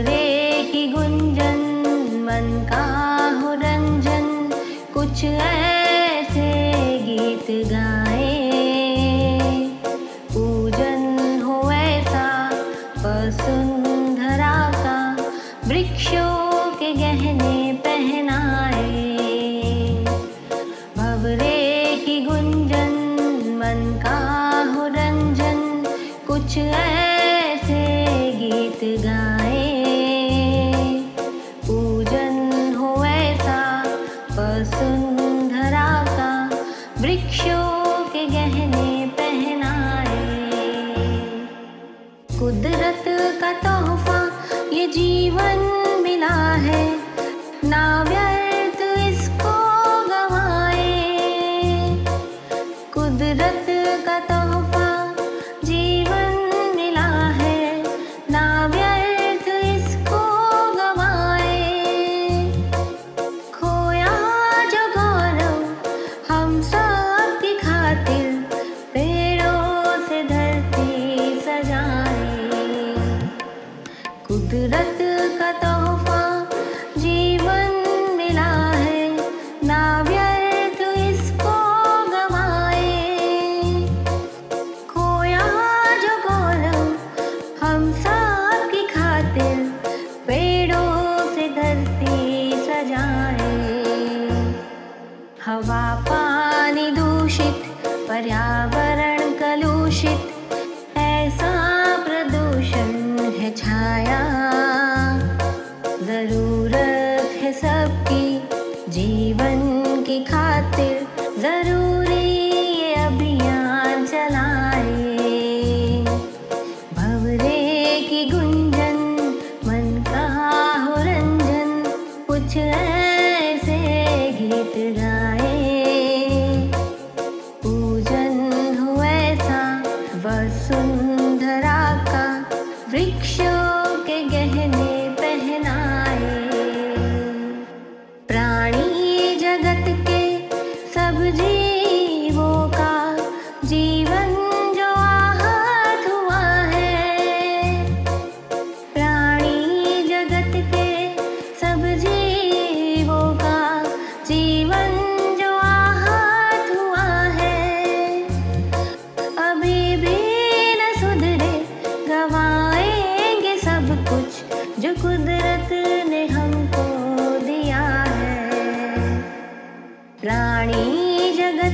सुरे ही गुंजन मन का हो रंजन कुछ ऐसे गीत गा हवा पानी दूषित पर्यावरण गीत